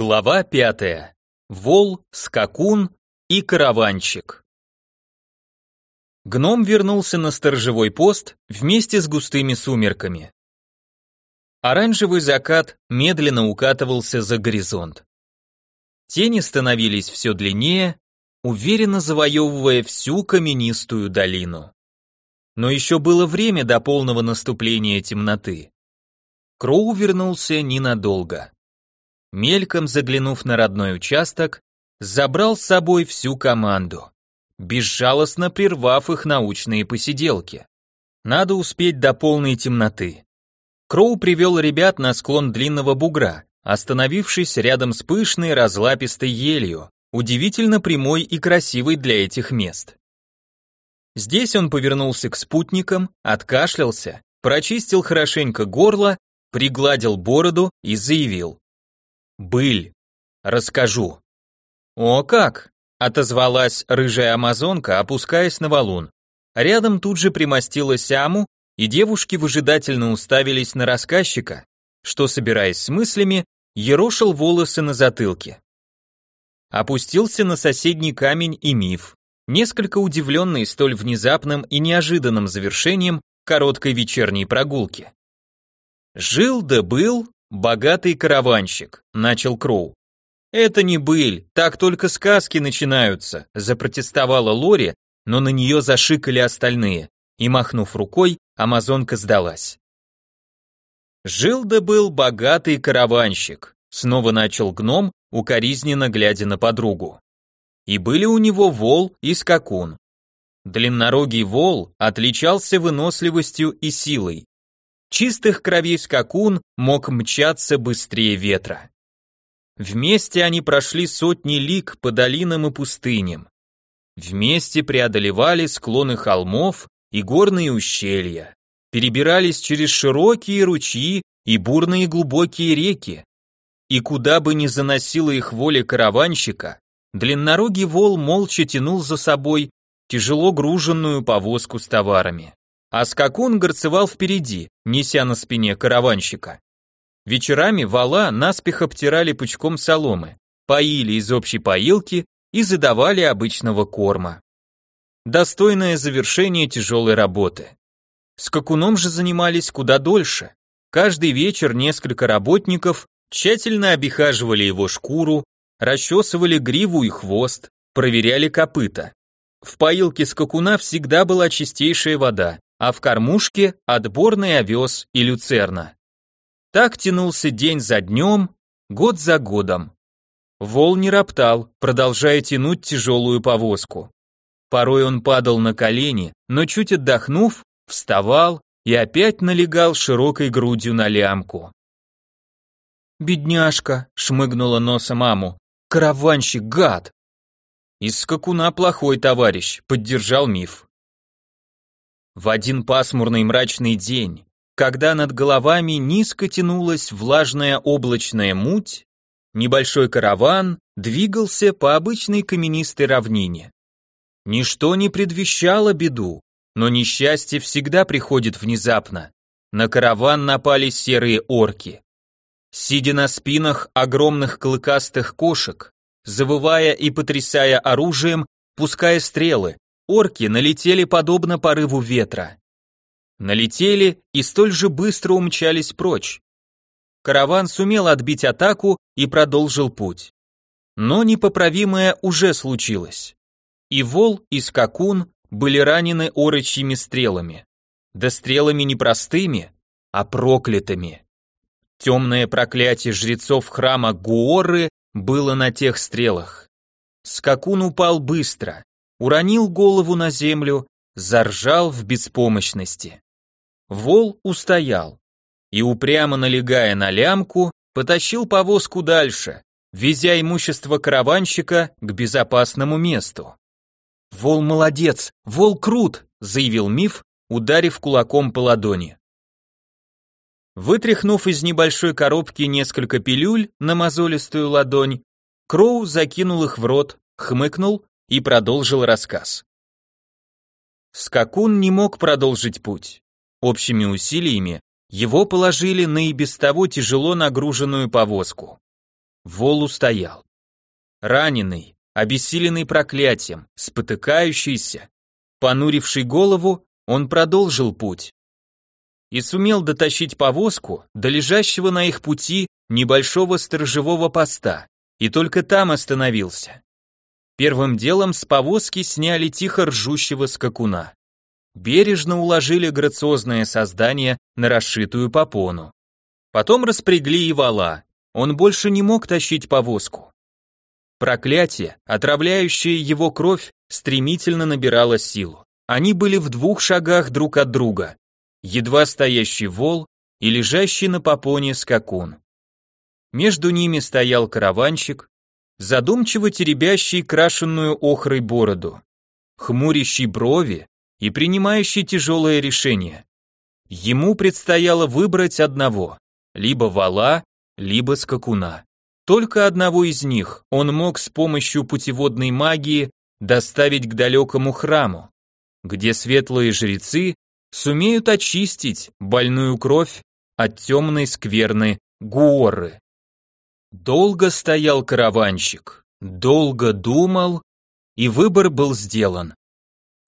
Глава пятая. Вол, скакун и караванщик. Гном вернулся на сторожевой пост вместе с густыми сумерками. Оранжевый закат медленно укатывался за горизонт. Тени становились все длиннее, уверенно завоевывая всю каменистую долину. Но еще было время до полного наступления темноты. Кроу вернулся ненадолго мельком заглянув на родной участок, забрал с собой всю команду, безжалостно прервав их научные посиделки. Надо успеть до полной темноты. Кроу привел ребят на склон длинного бугра, остановившись рядом с пышной разлапистой елью, удивительно прямой и красивой для этих мест. Здесь он повернулся к спутникам, откашлялся, прочистил хорошенько горло, пригладил бороду и заявил. Быль. Расскажу. О как! Отозвалась рыжая амазонка, опускаясь на валун. Рядом тут же примостилась Аму, и девушки выжидательно уставились на рассказчика, что, собираясь с мыслями, ерошил волосы на затылке. Опустился на соседний камень и миф, несколько удивленный столь внезапным и неожиданным завершением короткой вечерней прогулки. Жил да был «Богатый караванщик», — начал Кроу. «Это не быль, так только сказки начинаются», — запротестовала Лори, но на нее зашикали остальные, и, махнув рукой, амазонка сдалась. «Жил да был богатый караванщик», — снова начал гном, укоризненно глядя на подругу. И были у него вол и скакун. Длиннорогий вол отличался выносливостью и силой, Чистых кровей скакун мог мчаться быстрее ветра. Вместе они прошли сотни лиг по долинам и пустыням. Вместе преодолевали склоны холмов и горные ущелья, перебирались через широкие ручьи и бурные глубокие реки. И куда бы ни заносила их воля караванщика, длиннорогий вол молча тянул за собой тяжело груженную повозку с товарами а скакун горцевал впереди, неся на спине караванщика. Вечерами вала наспех обтирали пучком соломы, поили из общей поилки и задавали обычного корма. Достойное завершение тяжелой работы. Скакуном же занимались куда дольше. Каждый вечер несколько работников тщательно обихаживали его шкуру, расчесывали гриву и хвост, проверяли копыта. В поилке скакуна всегда была чистейшая вода, а в кормушке отборный овес и люцерна. Так тянулся день за днем, год за годом. Вол не роптал, продолжая тянуть тяжелую повозку. Порой он падал на колени, но чуть отдохнув, вставал и опять налегал широкой грудью на лямку. «Бедняжка!» — шмыгнула носом маму. «Караванщик, гад!» «Из скакуна плохой товарищ», — поддержал миф. В один пасмурный мрачный день, когда над головами низко тянулась влажная облачная муть, небольшой караван двигался по обычной каменистой равнине. Ничто не предвещало беду, но несчастье всегда приходит внезапно. На караван напали серые орки. Сидя на спинах огромных клыкастых кошек, завывая и потрясая оружием, пуская стрелы, Орки налетели подобно порыву ветра. Налетели и столь же быстро умчались прочь. Караван сумел отбить атаку и продолжил путь. Но непоправимое уже случилось. И вол, и скакун были ранены орочьими стрелами. Да стрелами не простыми, а проклятыми. Темное проклятие жрецов храма Гуоры было на тех стрелах. Скакун упал быстро, уронил голову на землю, заржал в беспомощности. Вол устоял и, упрямо налегая на лямку, потащил повозку дальше, везя имущество караванщика к безопасному месту. «Вол молодец, вол крут», — заявил Миф, ударив кулаком по ладони. Вытряхнув из небольшой коробки несколько пилюль на мозолистую ладонь, Кроу закинул их в рот, хмыкнул и продолжил рассказ. Скакун не мог продолжить путь. Общими усилиями его положили на и без того тяжело нагруженную повозку. Вол устоял. Раненый, обессиленный проклятием, спотыкающийся, понуривший голову, он продолжил путь. И сумел дотащить повозку до лежащего на их пути небольшого сторожевого поста, и только там остановился. Первым делом с повозки сняли тихо ржущего скакуна. Бережно уложили грациозное создание на расшитую попону. Потом распрягли и вала, он больше не мог тащить повозку. Проклятие, отравляющее его кровь, стремительно набирало силу. Они были в двух шагах друг от друга. Едва стоящий вол и лежащий на попоне скакун. Между ними стоял караванщик, задумчиво теребящий крашенную охрой бороду, хмурящий брови и принимающий тяжелое решение. Ему предстояло выбрать одного, либо вала, либо скакуна. Только одного из них он мог с помощью путеводной магии доставить к далекому храму, где светлые жрецы сумеют очистить больную кровь от темной скверны Гуоры. Долго стоял караванщик, долго думал, и выбор был сделан.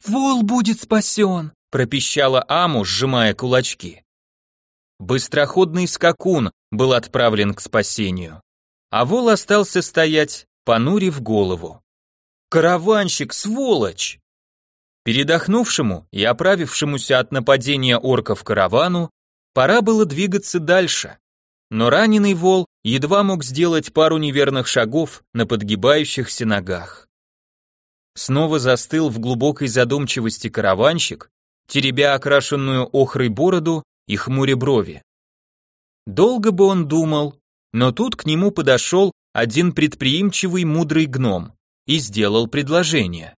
«Вол будет спасен!» — пропищала Аму, сжимая кулачки. Быстроходный скакун был отправлен к спасению, а вол остался стоять, понурив голову. «Караванщик, сволочь!» Передохнувшему и оправившемуся от нападения орков каравану пора было двигаться дальше, но раненый вол едва мог сделать пару неверных шагов на подгибающихся ногах. Снова застыл в глубокой задумчивости караванщик, теребя окрашенную охрой бороду и хмуря брови. Долго бы он думал, но тут к нему подошел один предприимчивый мудрый гном и сделал предложение.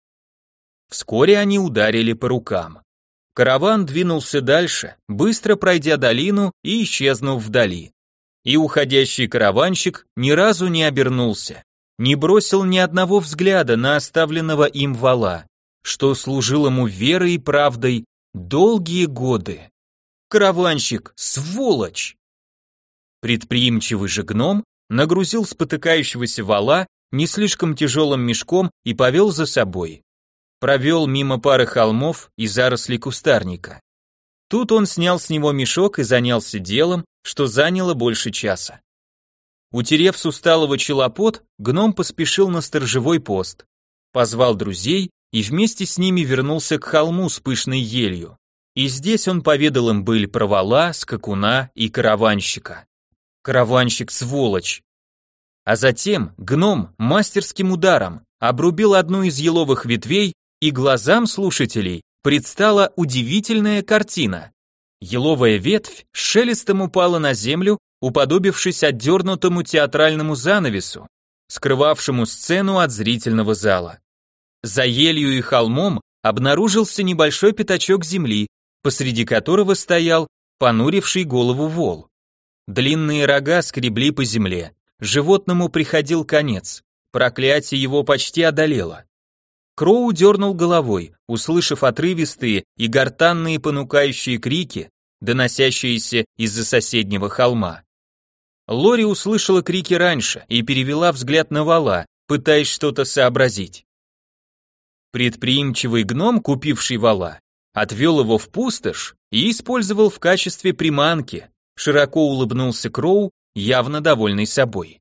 Вскоре они ударили по рукам. Караван двинулся дальше, быстро пройдя долину и исчезнув вдали и уходящий караванщик ни разу не обернулся, не бросил ни одного взгляда на оставленного им вала, что служил ему верой и правдой долгие годы. Караванщик, сволочь! Предприимчивый же гном нагрузил спотыкающегося вала не слишком тяжелым мешком и повел за собой. Провел мимо пары холмов и зарослей кустарника. Тут он снял с него мешок и занялся делом, что заняло больше часа. Утерев с усталого челопот, гном поспешил на сторожевой пост, позвал друзей и вместе с ними вернулся к холму с пышной елью. И здесь он поведал им быль про вала, скакуна и караванщика. Караванщик сволочь. А затем гном мастерским ударом обрубил одну из еловых ветвей, и глазам слушателей предстала удивительная картина. Еловая ветвь шелестом упала на землю, уподобившись отдернутому театральному занавесу, скрывавшему сцену от зрительного зала. За елью и холмом обнаружился небольшой пятачок земли, посреди которого стоял понуривший голову вол. Длинные рога скребли по земле, животному приходил конец, проклятие его почти одолело. Кроу дернул головой, услышав отрывистые и гортанные понукающие крики, доносящиеся из-за соседнего холма. Лори услышала крики раньше и перевела взгляд на вала, пытаясь что-то сообразить. Предприимчивый гном, купивший вала, отвел его в пустошь и использовал в качестве приманки, широко улыбнулся Кроу, явно довольный собой.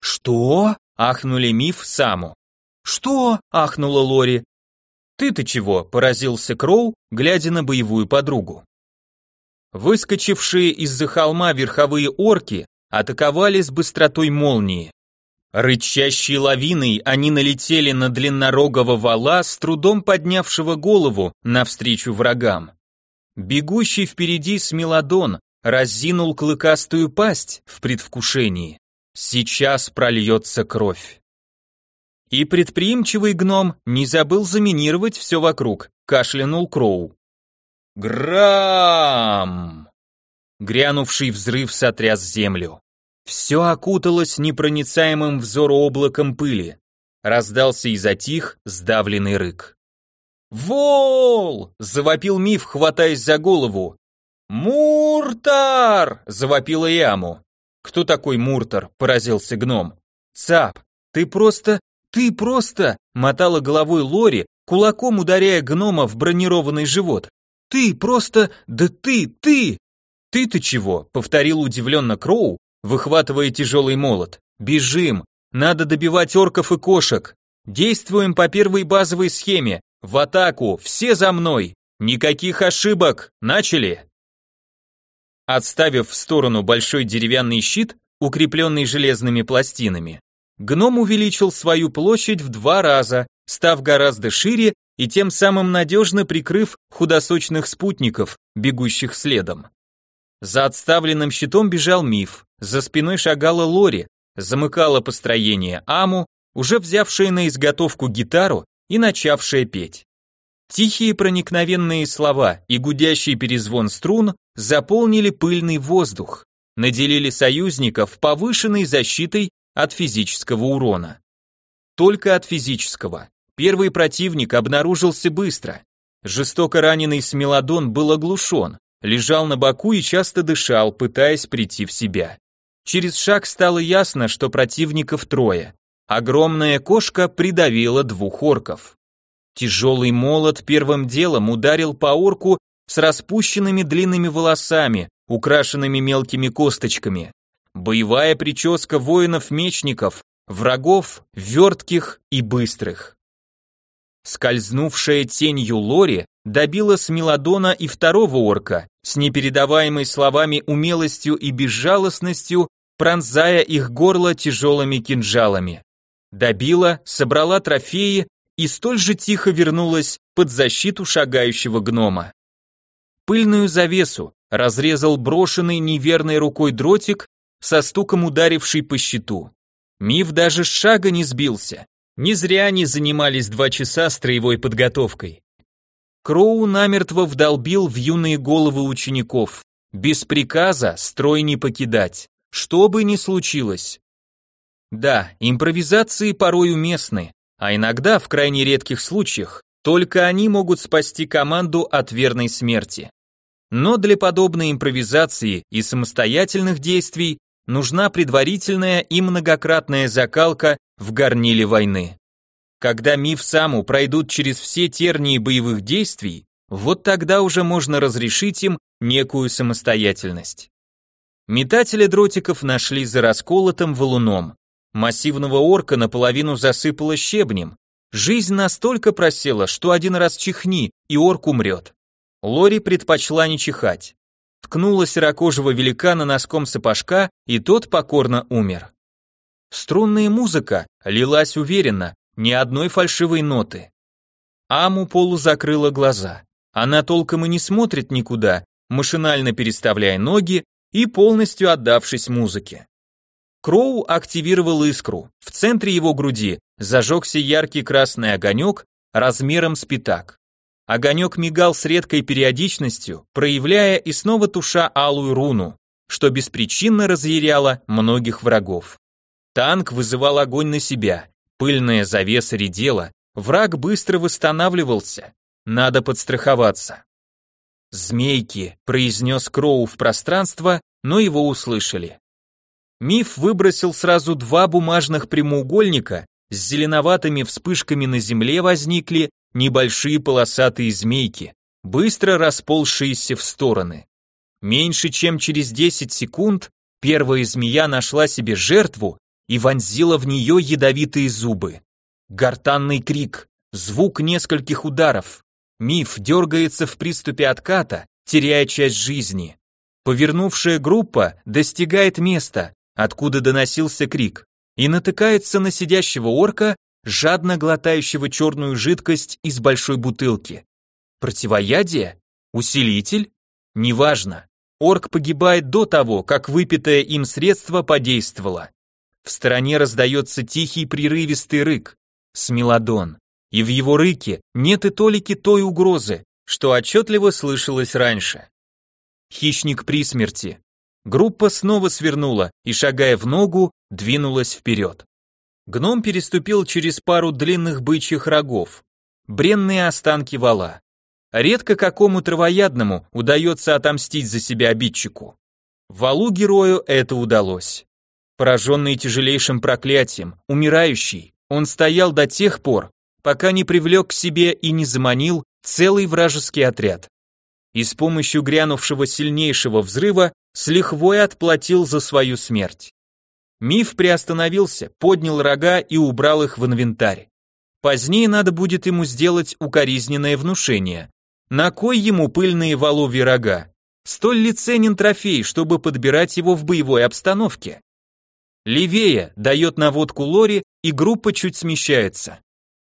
«Что?» — ахнули Миф Саму. «Что?» — ахнула Лори. «Ты-то чего?» — поразился Кроу, глядя на боевую подругу. Выскочившие из-за холма верховые орки атаковали с быстротой молнии. Рычащей лавиной они налетели на длиннорогого вала, с трудом поднявшего голову навстречу врагам. Бегущий впереди Смелодон разинул клыкастую пасть в предвкушении. Сейчас прольется кровь. И предприимчивый гном не забыл заминировать все вокруг, кашлянул Кроу. Грам! Грянувший взрыв сотряс землю. Все окуталось непроницаемым взорооблаком пыли. Раздался и затих сдавленный рык. «Вол!» — завопил Миф, хватаясь за голову. «Муртар!» — завопила Яму. «Кто такой Муртар?» — поразился гном. Цап, ты просто, ты просто, мотала головой Лори, кулаком ударяя гнома в бронированный живот. Ты просто, да ты, ты! Ты-то чего? Повторил удивленно Кроу, выхватывая тяжелый молот. Бежим, надо добивать орков и кошек. Действуем по первой базовой схеме. В атаку, все за мной. Никаких ошибок. Начали. Отставив в сторону большой деревянный щит, укрепленный железными пластинами, гном увеличил свою площадь в два раза, став гораздо шире и тем самым надежно прикрыв худосочных спутников, бегущих следом. За отставленным щитом бежал миф, за спиной шагала Лори, замыкала построение Аму, уже взявшая на изготовку гитару и начавшая петь. Тихие проникновенные слова и гудящий перезвон струн заполнили пыльный воздух, наделили союзников повышенной защитой от физического урона. Только от физического. Первый противник обнаружился быстро. Жестоко раненый Смелодон был оглушен, лежал на боку и часто дышал, пытаясь прийти в себя. Через шаг стало ясно, что противников трое. Огромная кошка придавила двух орков. Тяжелый молот первым делом ударил по орку с распущенными длинными волосами, украшенными мелкими косточками. Боевая прическа воинов-мечников, врагов, вертких и быстрых. Скользнувшая тенью Лори добила Смелодона и второго орка, с непередаваемой словами умелостью и безжалостностью, пронзая их горло тяжелыми кинжалами. Добила, собрала трофеи и столь же тихо вернулась под защиту шагающего гнома. Пыльную завесу разрезал брошенный неверной рукой дротик, со стуком ударивший по щиту. Миф даже с шага не сбился. Не зря они занимались два часа строевой подготовкой. Кроу намертво вдолбил в юные головы учеников. Без приказа строй не покидать, что бы ни случилось. Да, импровизации порой уместны, а иногда, в крайне редких случаях, только они могут спасти команду от верной смерти. Но для подобной импровизации и самостоятельных действий нужна предварительная и многократная закалка в горниле войны. Когда миф саму пройдут через все тернии боевых действий, вот тогда уже можно разрешить им некую самостоятельность. Метатели дротиков нашли за расколотым валуном. Массивного орка наполовину засыпало щебнем. Жизнь настолько просела, что один раз чихни, и орк умрет. Лори предпочла не чихать. Ткнула серокожего великана носком сапожка, и тот покорно умер. Струнная музыка лилась уверенно, ни одной фальшивой ноты. Аму полу закрыла глаза. Она толком и не смотрит никуда, машинально переставляя ноги и полностью отдавшись музыке. Кроу активировал искру. В центре его груди зажегся яркий красный огонек размером с пятак. Огонек мигал с редкой периодичностью, проявляя и снова туша алую руну, что беспричинно разъяряло многих врагов. Танк вызывал огонь на себя, пыльная завеса редела, враг быстро восстанавливался, надо подстраховаться. «Змейки», — произнес Кроу в пространство, но его услышали. Миф выбросил сразу два бумажных прямоугольника, с зеленоватыми вспышками на земле возникли небольшие полосатые змейки, быстро расползшиеся в стороны. Меньше чем через 10 секунд первая змея нашла себе жертву и вонзила в нее ядовитые зубы. Гортанный крик, звук нескольких ударов. Миф дергается в приступе отката, теряя часть жизни. Повернувшая группа достигает места, откуда доносился крик, и натыкается на сидящего орка, жадно глотающего черную жидкость из большой бутылки. Противоядие? Усилитель? Неважно. Орк погибает до того, как выпитое им средство подействовало. В стороне раздается тихий прерывистый рык. Смелодон. И в его рыке нет и толики той угрозы, что отчетливо слышалось раньше. Хищник при смерти. Группа снова свернула и, шагая в ногу, двинулась вперед. Гном переступил через пару длинных бычьих рогов. Бренные останки вала. Редко какому травоядному удается отомстить за себя обидчику. Валу герою это удалось. пораженный тяжелейшим проклятием, умирающий. Он стоял до тех пор, пока не привлек к себе и не заманил целый вражеский отряд. И с помощью грянувшего сильнейшего взрыва с лихвой отплатил за свою смерть. Миф приостановился, поднял рога и убрал их в инвентарь. Позднее надо будет ему сделать укоризненное внушение. На кой ему пыльные воловьи рога? Столь ли ценен трофей, чтобы подбирать его в боевой обстановке? Левее дает наводку Лори, и группа чуть смещается.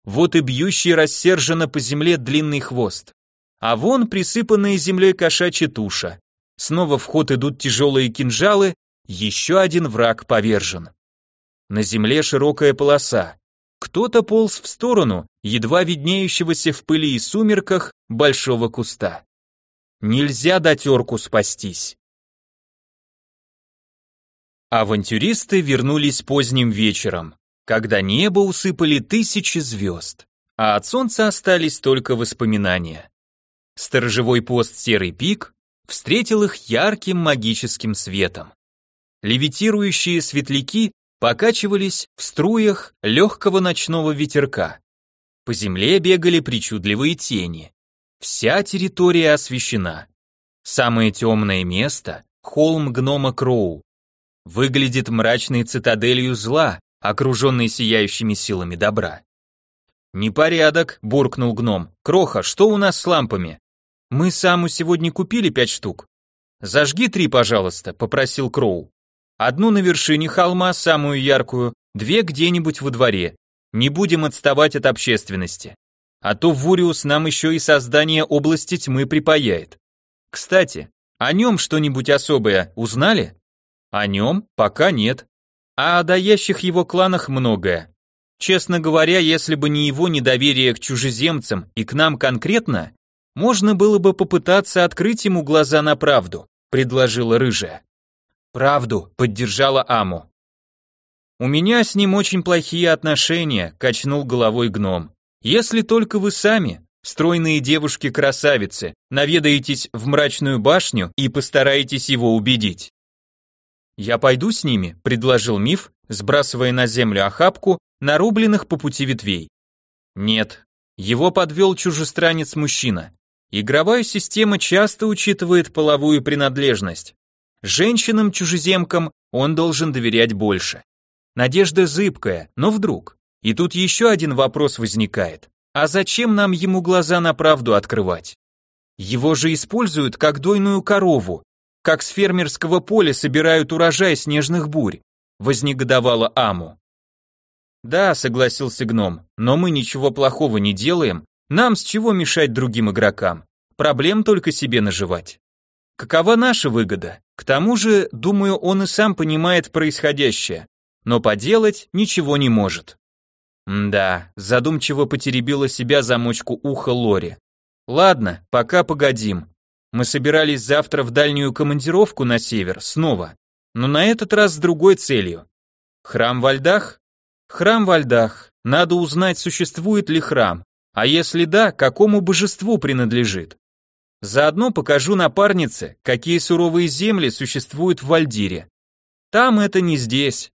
Вот и бьющий рассерженно по земле длинный хвост. А вон присыпанная землей кошачья туша. Снова в ход идут тяжелые кинжалы, еще один враг повержен. На земле широкая полоса. Кто-то полз в сторону, едва виднеющегося в пыли и сумерках, большого куста. Нельзя дать орку спастись. Авантюристы вернулись поздним вечером, когда небо усыпали тысячи звезд, а от солнца остались только воспоминания. Сторожевой пост Серый Пик встретил их ярким магическим светом. Левитирующие светляки покачивались в струях легкого ночного ветерка. По земле бегали причудливые тени. Вся территория освещена. Самое темное место — холм гнома Кроу. Выглядит мрачной цитаделью зла, окруженной сияющими силами добра. «Непорядок», — буркнул гном. «Кроха, что у нас с лампами?» «Мы саму сегодня купили пять штук». «Зажги три, пожалуйста», — попросил Кроу. Одну на вершине холма, самую яркую, две где-нибудь во дворе. Не будем отставать от общественности. А то Вуриус нам еще и создание области тьмы припаяет. Кстати, о нем что-нибудь особое узнали? О нем пока нет. А о даящих его кланах многое. Честно говоря, если бы не его недоверие к чужеземцам и к нам конкретно, можно было бы попытаться открыть ему глаза на правду, предложила рыжая. Правду, поддержала Аму. У меня с ним очень плохие отношения, качнул головой гном. Если только вы сами, стройные девушки-красавицы, наведаетесь в мрачную башню и постараетесь его убедить. Я пойду с ними, предложил Миф, сбрасывая на землю охапку нарубленных по пути ветвей. Нет, его подвел чужестранец-мужчина. Игровая система часто учитывает половую принадлежность. Женщинам-чужеземкам он должен доверять больше. Надежда зыбкая, но вдруг. И тут еще один вопрос возникает. А зачем нам ему глаза на правду открывать? Его же используют как дойную корову, как с фермерского поля собирают урожай снежных бурь, вознегодовала Аму. Да, согласился гном, но мы ничего плохого не делаем, нам с чего мешать другим игрокам? Проблем только себе наживать. Какова наша выгода? К тому же, думаю, он и сам понимает происходящее, но поделать ничего не может. Да, задумчиво потеребила себя замочку уха Лори. Ладно, пока погодим. Мы собирались завтра в дальнюю командировку на север, снова, но на этот раз с другой целью. Храм во льдах? Храм во льдах. Надо узнать, существует ли храм, а если да, какому божеству принадлежит. Заодно покажу напарнице, какие суровые земли существуют в Вальдире. Там это не здесь.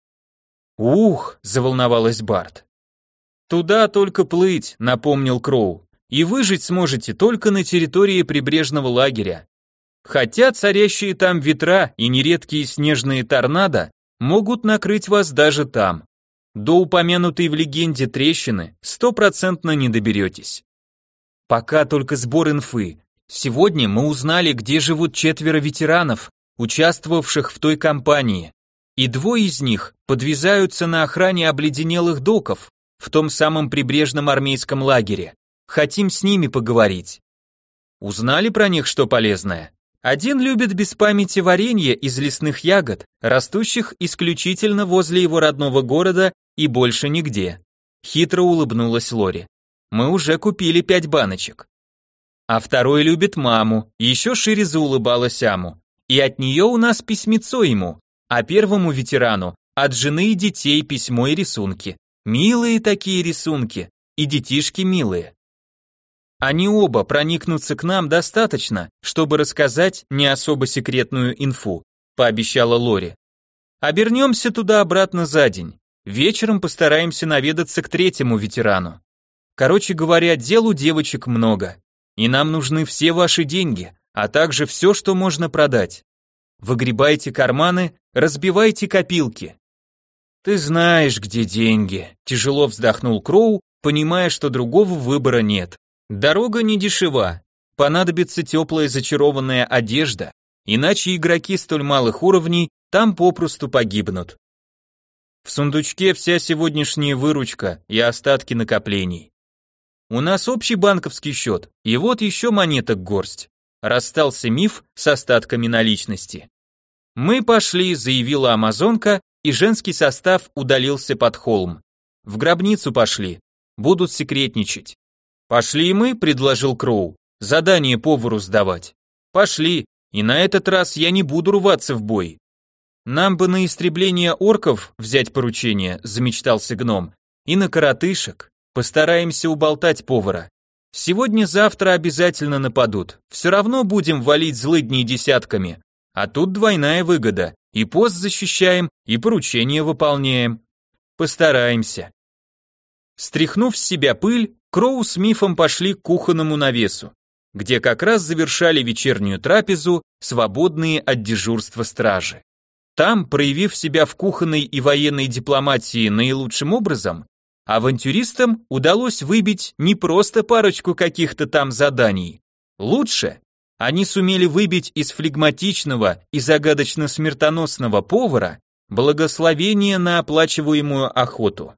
Ух, заволновалась Барт. Туда только плыть, напомнил Кроу. И выжить сможете только на территории прибрежного лагеря. Хотя царящие там ветра и нередкие снежные торнадо могут накрыть вас даже там. До упомянутой в легенде трещины стопроцентно не доберетесь. Пока только сбор инфы, Сегодня мы узнали, где живут четверо ветеранов, участвовавших в той кампании, и двое из них подвязаются на охране обледенелых доков в том самом прибрежном армейском лагере. Хотим с ними поговорить. Узнали про них что полезное? Один любит без памяти варенье из лесных ягод, растущих исключительно возле его родного города и больше нигде. Хитро улыбнулась Лори. Мы уже купили пять баночек. А второй любит маму, еще шире заулыбалась Аму. И от нее у нас письмецо ему, а первому ветерану от жены и детей письмо и рисунки. Милые такие рисунки, и детишки милые. Они оба проникнутся к нам достаточно, чтобы рассказать не особо секретную инфу, пообещала Лори. Обернемся туда-обратно за день. Вечером постараемся наведаться к третьему ветерану. Короче говоря, дел у девочек много. И нам нужны все ваши деньги, а также все, что можно продать. Выгребайте карманы, разбивайте копилки. Ты знаешь, где деньги, тяжело вздохнул Кроу, понимая, что другого выбора нет. Дорога не дешева, понадобится теплая зачарованная одежда, иначе игроки столь малых уровней там попросту погибнут. В сундучке вся сегодняшняя выручка и остатки накоплений. У нас общий банковский счет, и вот еще монеток горсть. Расстался миф с остатками наличности. Мы пошли, заявила амазонка, и женский состав удалился под холм. В гробницу пошли, будут секретничать. Пошли и мы, предложил Кроу, задание повару сдавать. Пошли, и на этот раз я не буду рваться в бой. Нам бы на истребление орков взять поручение, замечтался гном, и на коротышек. Постараемся уболтать повара. Сегодня-завтра обязательно нападут. Все равно будем валить злыдней десятками. А тут двойная выгода. И пост защищаем, и поручение выполняем. Постараемся. Стряхнув с себя пыль, Кроу с Мифом пошли к кухонному навесу, где как раз завершали вечернюю трапезу свободные от дежурства стражи. Там, проявив себя в кухонной и военной дипломатии наилучшим образом, авантюристам удалось выбить не просто парочку каких-то там заданий. Лучше, они сумели выбить из флегматичного и загадочно смертоносного повара благословение на оплачиваемую охоту.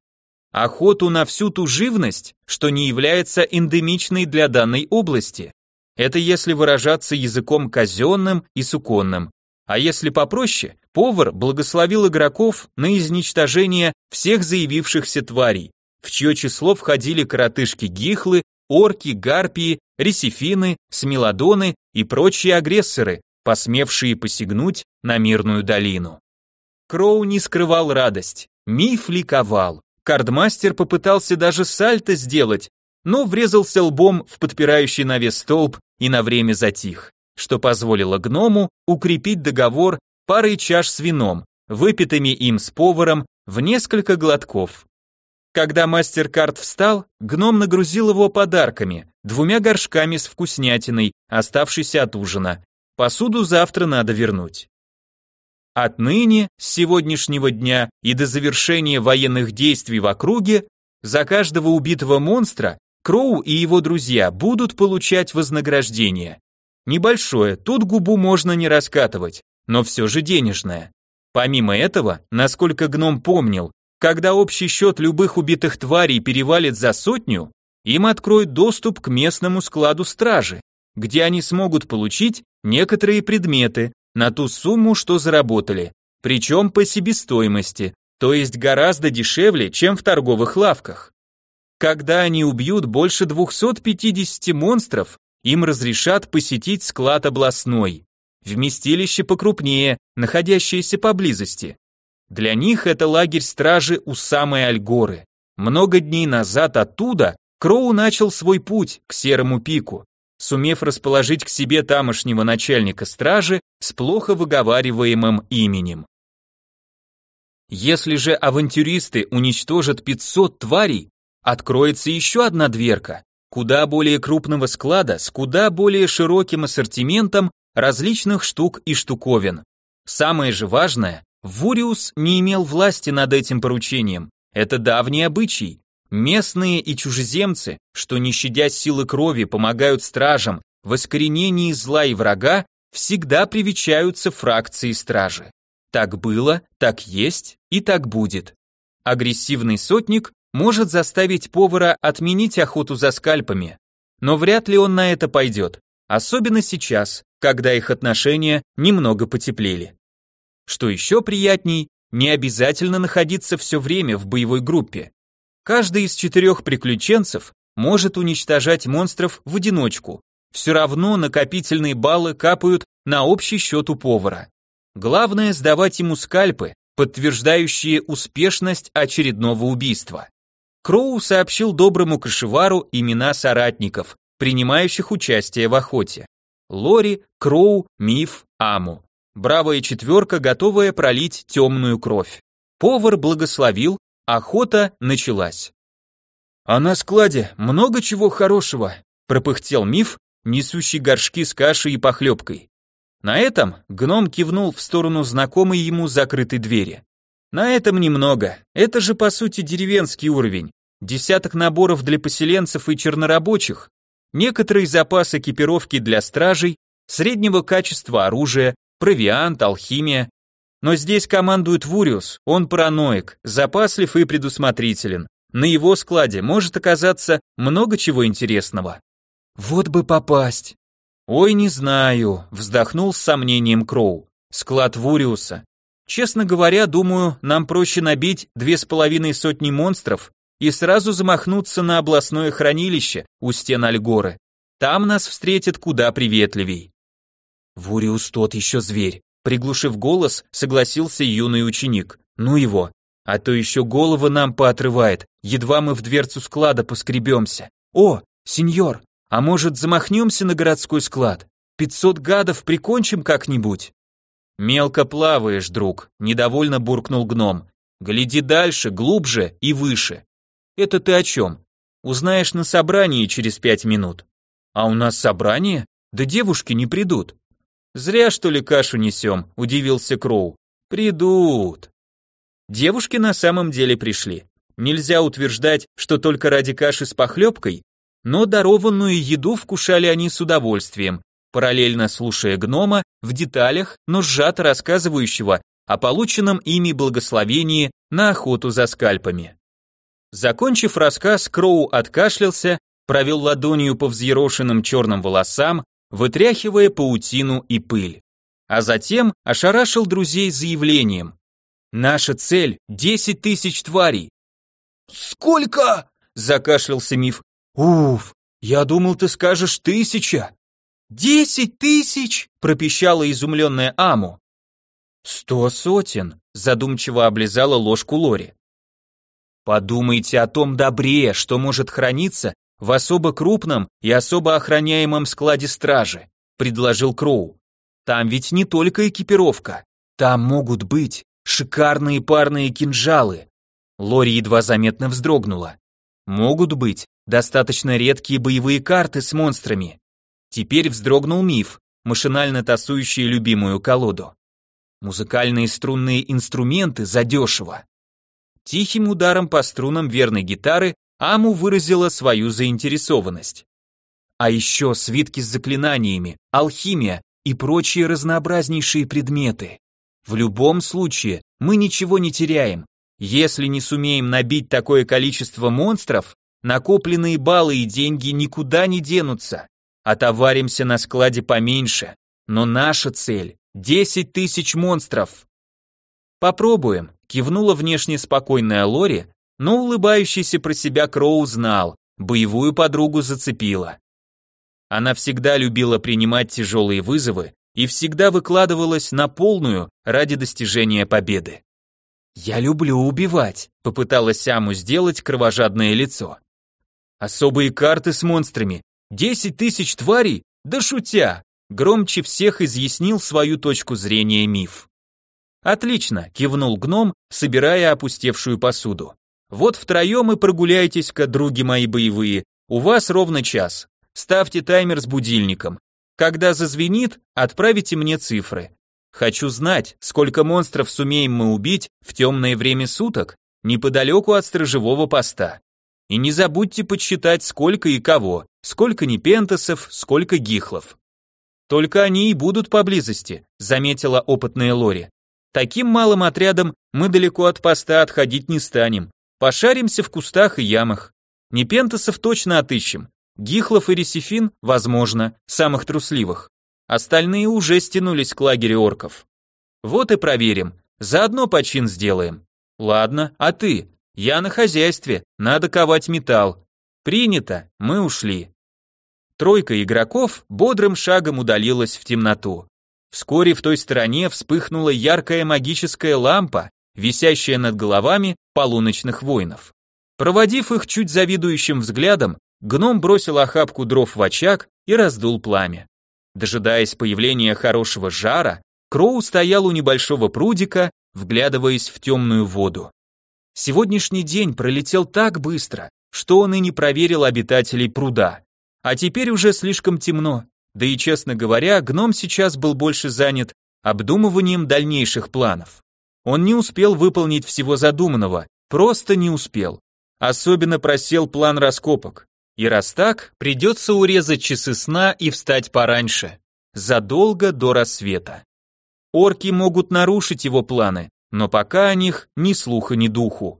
Охоту на всю ту живность, что не является эндемичной для данной области. Это если выражаться языком казенным и суконным, а если попроще, повар благословил игроков на изничтожение всех заявившихся тварей, в чье число входили коротышки-гихлы, орки, гарпии, ресифины, смелодоны и прочие агрессоры, посмевшие посягнуть на мирную долину. Кроу не скрывал радость, миф ликовал. Кардмастер попытался даже сальто сделать, но врезался лбом в подпирающий навес столб и на время затих что позволило гному укрепить договор парой чаш с вином, выпитыми им с поваром в несколько глотков. Когда мастер-карт встал, гном нагрузил его подарками, двумя горшками с вкуснятиной, оставшейся от ужина. Посуду завтра надо вернуть. Отныне, с сегодняшнего дня и до завершения военных действий в округе, за каждого убитого монстра Кроу и его друзья будут получать вознаграждение. Небольшое, тут губу можно не раскатывать, но все же денежное. Помимо этого, насколько гном помнил, когда общий счет любых убитых тварей перевалит за сотню, им откроют доступ к местному складу стражи, где они смогут получить некоторые предметы на ту сумму, что заработали, причем по себестоимости, то есть гораздо дешевле, чем в торговых лавках. Когда они убьют больше 250 монстров, им разрешат посетить склад областной, вместилище покрупнее, находящееся поблизости. Для них это лагерь стражи у самой Альгоры. Много дней назад оттуда Кроу начал свой путь к Серому пику, сумев расположить к себе тамошнего начальника стражи с плохо выговариваемым именем. Если же авантюристы уничтожат 500 тварей, откроется еще одна дверка, куда более крупного склада с куда более широким ассортиментом различных штук и штуковин. Самое же важное, Вуриус не имел власти над этим поручением. Это давний обычай. Местные и чужеземцы, что не щадя силы крови помогают стражам в искоренении зла и врага, всегда привечаются фракции стражи. Так было, так есть и так будет. Агрессивный сотник может заставить повара отменить охоту за скальпами, но вряд ли он на это пойдет, особенно сейчас, когда их отношения немного потеплели. Что еще приятней, не обязательно находиться все время в боевой группе. Каждый из четырех приключенцев может уничтожать монстров в одиночку, все равно накопительные баллы капают на общий счет у повара. Главное сдавать ему скальпы, подтверждающие успешность очередного убийства. Кроу сообщил доброму кошевару имена соратников, принимающих участие в охоте. Лори, Кроу, Миф, Аму. Бравая четверка, готовая пролить темную кровь. Повар благословил, охота началась. «А на складе много чего хорошего», — пропыхтел миф, несущий горшки с кашей и похлебкой. На этом гном кивнул в сторону знакомой ему закрытой двери. На этом немного, это же по сути деревенский уровень, десяток наборов для поселенцев и чернорабочих, некоторый запас экипировки для стражей, среднего качества оружия, провиант, алхимия. Но здесь командует Вуриус, он параноик, запаслив и предусмотрителен. На его складе может оказаться много чего интересного. Вот бы попасть. Ой, не знаю, вздохнул с сомнением Кроу. Склад Вуриуса. Честно говоря, думаю, нам проще набить две с половиной сотни монстров и сразу замахнуться на областное хранилище у стен Альгоры. Там нас встретят куда приветливей. Вуриус тот еще зверь. Приглушив голос, согласился юный ученик. Ну его, а то еще голову нам поотрывает, едва мы в дверцу склада поскребемся. О, сеньор, а может, замахнемся на городской склад? Пятьсот гадов прикончим как-нибудь?» «Мелко плаваешь, друг», — недовольно буркнул гном. «Гляди дальше, глубже и выше». «Это ты о чем?» «Узнаешь на собрании через пять минут». «А у нас собрание? Да девушки не придут». «Зря, что ли, кашу несем», — удивился Кроу. «Придут». Девушки на самом деле пришли. Нельзя утверждать, что только ради каши с похлебкой, но дарованную еду вкушали они с удовольствием, параллельно слушая гнома в деталях, но сжато рассказывающего о полученном ими благословении на охоту за скальпами. Закончив рассказ, Кроу откашлялся, провел ладонью по взъерошенным черным волосам, вытряхивая паутину и пыль. А затем ошарашил друзей заявлением. «Наша цель — десять тысяч тварей!» «Сколько?» — закашлялся миф. «Уф, я думал, ты скажешь тысяча!» «Десять тысяч!» — пропищала изумленная Аму. «Сто сотен!» — задумчиво облизала ложку Лори. «Подумайте о том добре, что может храниться в особо крупном и особо охраняемом складе стражи», — предложил Кроу. «Там ведь не только экипировка, там могут быть шикарные парные кинжалы». Лори едва заметно вздрогнула. «Могут быть, Достаточно редкие боевые карты с монстрами. Теперь вздрогнул миф, машинально тасующий любимую колоду. Музыкальные струнные инструменты задешево. Тихим ударом по струнам верной гитары Аму выразила свою заинтересованность. А еще свитки с заклинаниями, алхимия и прочие разнообразнейшие предметы. В любом случае, мы ничего не теряем. Если не сумеем набить такое количество монстров, Накопленные баллы и деньги никуда не денутся. Отоваримся на складе поменьше, но наша цель — десять тысяч монстров. Попробуем, кивнула внешне спокойная Лори, но улыбающийся про себя Кроу знал, боевую подругу зацепила. Она всегда любила принимать тяжелые вызовы и всегда выкладывалась на полную ради достижения победы. «Я люблю убивать», — попыталась Аму сделать кровожадное лицо. Особые карты с монстрами. Десять тысяч тварей? Да шутя! Громче всех изъяснил свою точку зрения миф. Отлично, кивнул гном, собирая опустевшую посуду. Вот втроем и прогуляйтесь-ка, други мои боевые. У вас ровно час. Ставьте таймер с будильником. Когда зазвенит, отправите мне цифры. Хочу знать, сколько монстров сумеем мы убить в темное время суток, неподалеку от стражевого поста. И не забудьте подсчитать, сколько и кого, сколько непентасов, сколько гихлов. Только они и будут поблизости, заметила опытная Лори. Таким малым отрядом мы далеко от поста отходить не станем. Пошаримся в кустах и ямах. Непентасов точно отыщем. Гихлов и Ресифин, возможно, самых трусливых. Остальные уже стянулись к лагерю орков. Вот и проверим. Заодно почин сделаем. Ладно, а ты? Я на хозяйстве, надо ковать металл. Принято, мы ушли. Тройка игроков бодрым шагом удалилась в темноту. Вскоре в той стороне вспыхнула яркая магическая лампа, висящая над головами полуночных воинов. Проводив их чуть завидующим взглядом, гном бросил охапку дров в очаг и раздул пламя. Дожидаясь появления хорошего жара, Кроу стоял у небольшого прудика, вглядываясь в темную воду. Сегодняшний день пролетел так быстро, что он и не проверил обитателей пруда. А теперь уже слишком темно, да и, честно говоря, гном сейчас был больше занят обдумыванием дальнейших планов. Он не успел выполнить всего задуманного, просто не успел. Особенно просел план раскопок. И раз так, придется урезать часы сна и встать пораньше, задолго до рассвета. Орки могут нарушить его планы, но пока о них ни слуха, ни духу.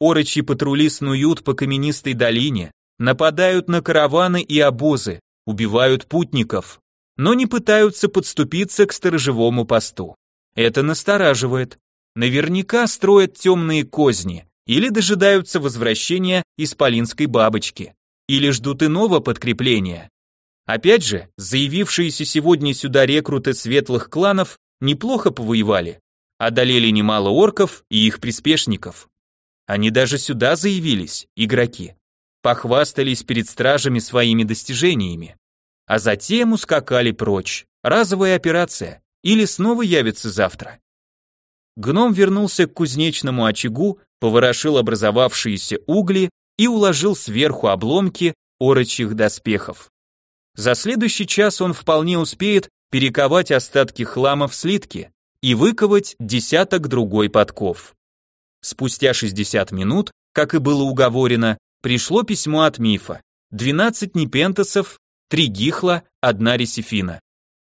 Орочи патрули снуют по каменистой долине, нападают на караваны и обозы, убивают путников, но не пытаются подступиться к сторожевому посту. Это настораживает. Наверняка строят темные козни или дожидаются возвращения исполинской бабочки, или ждут иного подкрепления. Опять же, заявившиеся сегодня сюда рекруты светлых кланов неплохо повоевали, одолели немало орков и их приспешников. Они даже сюда заявились, игроки. Похвастались перед стражами своими достижениями. А затем ускакали прочь. Разовая операция. Или снова явится завтра. Гном вернулся к кузнечному очагу, поворошил образовавшиеся угли и уложил сверху обломки орочьих доспехов. За следующий час он вполне успеет перековать остатки хлама в слитки, и выковать десяток другой подков. Спустя 60 минут, как и было уговорено, пришло письмо от Мифа. 12 непентасов, 3 гихла, 1 ресифина.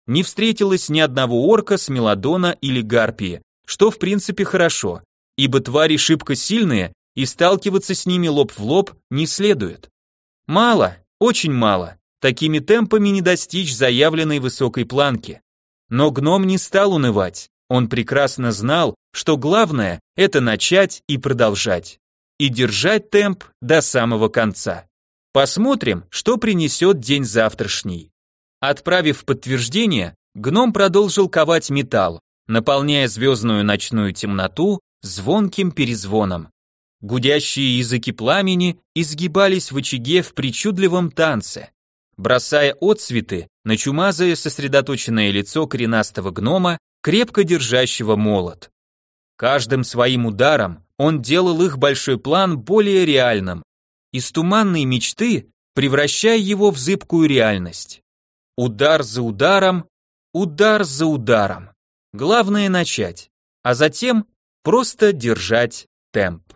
Не встретилось ни одного орка с мелодона или гарпии, что в принципе хорошо, ибо твари шибко сильные, и сталкиваться с ними лоб в лоб не следует. Мало, очень мало, такими темпами не достичь заявленной высокой планки. Но гном не стал унывать. Он прекрасно знал, что главное – это начать и продолжать. И держать темп до самого конца. Посмотрим, что принесет день завтрашний. Отправив подтверждение, гном продолжил ковать металл, наполняя звездную ночную темноту звонким перезвоном. Гудящие языки пламени изгибались в очаге в причудливом танце, бросая отсветы на чумазое сосредоточенное лицо коренастого гнома крепко держащего молот. Каждым своим ударом он делал их большой план более реальным, из туманной мечты превращая его в зыбкую реальность. Удар за ударом, удар за ударом. Главное начать, а затем просто держать темп.